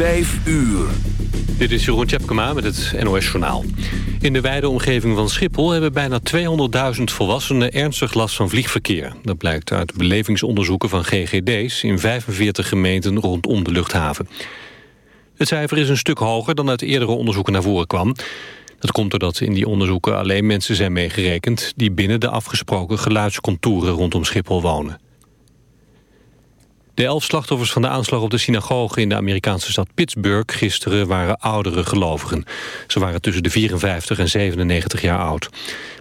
Vijf uur. Dit is Jeroen Tjepkema met het NOS Journaal. In de wijde omgeving van Schiphol hebben bijna 200.000 volwassenen ernstig last van vliegverkeer. Dat blijkt uit belevingsonderzoeken van GGD's in 45 gemeenten rondom de luchthaven. Het cijfer is een stuk hoger dan uit eerdere onderzoeken naar voren kwam. Dat komt doordat in die onderzoeken alleen mensen zijn meegerekend... die binnen de afgesproken geluidscontouren rondom Schiphol wonen. De elf slachtoffers van de aanslag op de synagoge in de Amerikaanse stad Pittsburgh gisteren waren oudere gelovigen. Ze waren tussen de 54 en 97 jaar oud.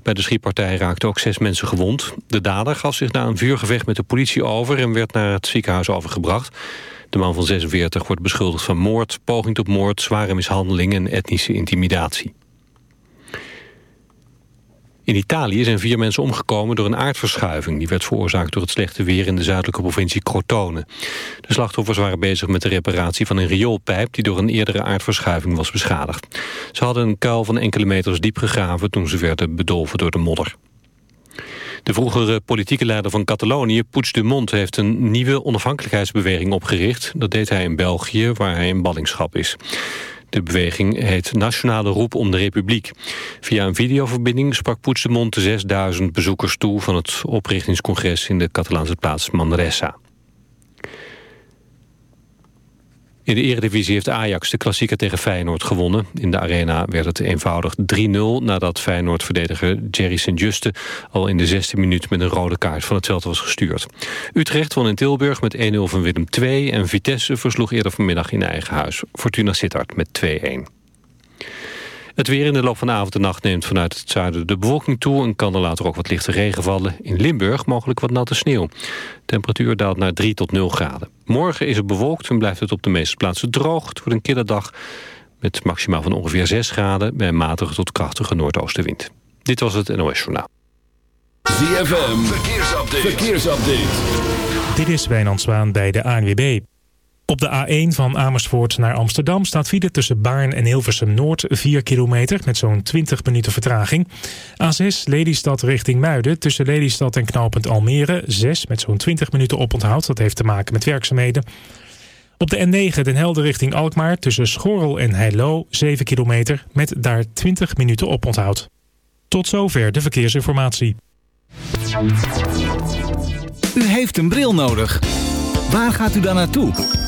Bij de schietpartij raakten ook zes mensen gewond. De dader gaf zich na een vuurgevecht met de politie over en werd naar het ziekenhuis overgebracht. De man van 46 wordt beschuldigd van moord, poging tot moord, zware mishandeling en etnische intimidatie. In Italië zijn vier mensen omgekomen door een aardverschuiving. Die werd veroorzaakt door het slechte weer in de zuidelijke provincie Crotone. De slachtoffers waren bezig met de reparatie van een rioolpijp... die door een eerdere aardverschuiving was beschadigd. Ze hadden een kuil van enkele meters diep gegraven... toen ze werden bedolven door de modder. De vroegere politieke leider van Catalonië, Puigdemont... heeft een nieuwe onafhankelijkheidsbeweging opgericht. Dat deed hij in België, waar hij in ballingschap is. De beweging heet Nationale Roep om de Republiek. Via een videoverbinding sprak Puigdemont de 6000 bezoekers toe... van het oprichtingscongres in de Catalaanse plaats Manresa. In de eredivisie heeft Ajax de klassieker tegen Feyenoord gewonnen. In de arena werd het eenvoudig 3-0 nadat Feyenoord-verdediger Jerry St-Juste... al in de zesde minuut met een rode kaart van het veld was gestuurd. Utrecht won in Tilburg met 1-0 van Willem II... en Vitesse versloeg eerder vanmiddag in eigen huis Fortuna Sittard met 2-1. Het weer in de loop van de avond en nacht neemt vanuit het zuiden de bewolking toe... en kan er later ook wat lichte regen vallen. In Limburg mogelijk wat natte sneeuw. Temperatuur daalt naar 3 tot 0 graden. Morgen is het bewolkt en blijft het op de meeste plaatsen droog. Het wordt een kille dag met maximaal van ongeveer 6 graden... bij matige tot krachtige noordoostenwind. Dit was het NOS Journaal. ZFM, verkeersupdate. verkeersupdate. Dit is Wijnand Zwaan bij de ANWB. Op de A1 van Amersfoort naar Amsterdam staat file tussen Baarn en Hilversum Noord 4 kilometer met zo'n 20 minuten vertraging. A6 Lelystad richting Muiden tussen Lelystad en knooppunt Almere 6 met zo'n 20 minuten oponthoud. Dat heeft te maken met werkzaamheden. Op de N9 Den Helder richting Alkmaar tussen Schorrel en Heilo 7 kilometer met daar 20 minuten oponthoud. Tot zover de verkeersinformatie. U heeft een bril nodig. Waar gaat u dan naartoe?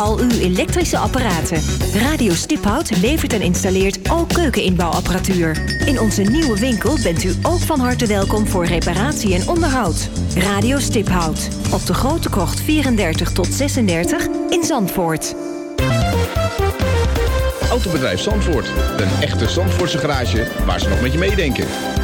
al uw elektrische apparaten. Radio Stiphout levert en installeert ook keukeninbouwapparatuur. In onze nieuwe winkel bent u ook van harte welkom voor reparatie en onderhoud. Radio Stiphout op de Grote Krocht 34 tot 36 in Zandvoort. Autobedrijf Zandvoort. Een echte Zandvoortse garage waar ze nog met je meedenken.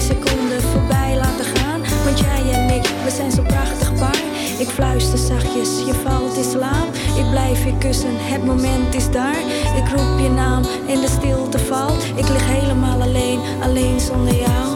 Geen seconde voorbij laten gaan. Want jij en ik, we zijn zo prachtig paar Ik fluister zachtjes, je valt in slaap. Ik blijf je kussen, het moment is daar. Ik roep je naam en de stilte valt. Ik lig helemaal alleen, alleen zonder jou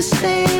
the same.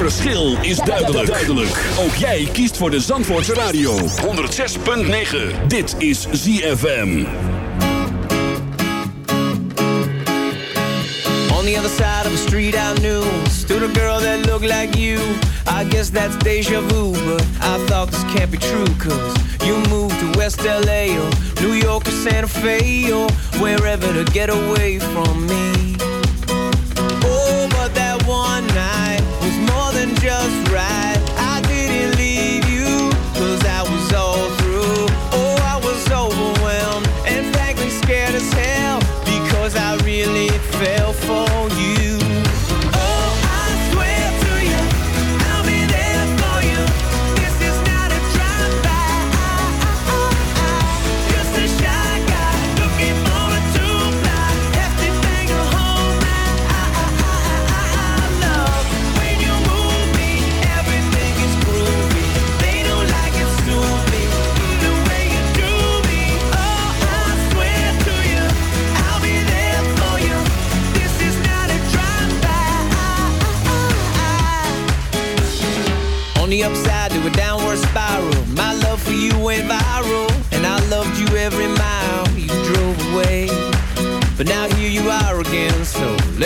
verschil is duidelijk. duidelijk. Ook jij kiest voor de Zandvoortse Radio. 106.9. Dit is ZFM. On the other side of the street I knew Stood a girl that looked like you I guess that's deja vu But I thought this can't be true Cause you moved to West LA Or New York or Santa Fe Or wherever to get away from me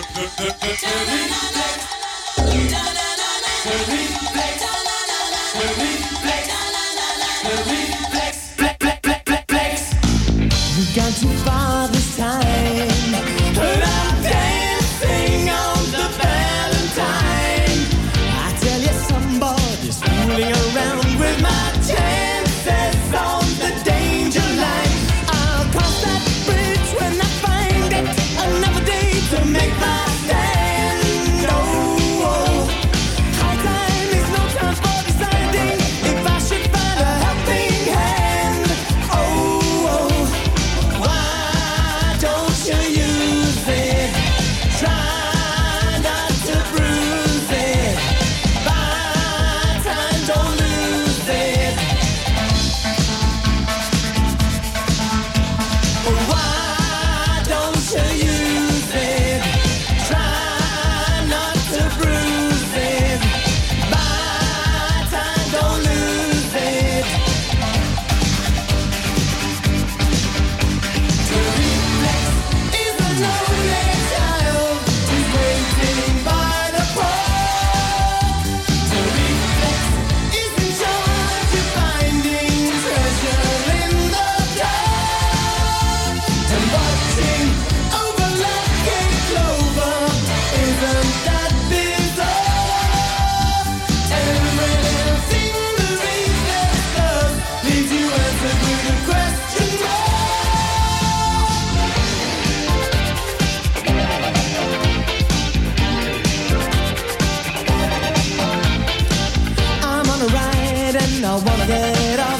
Replay. Replay. era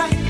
right.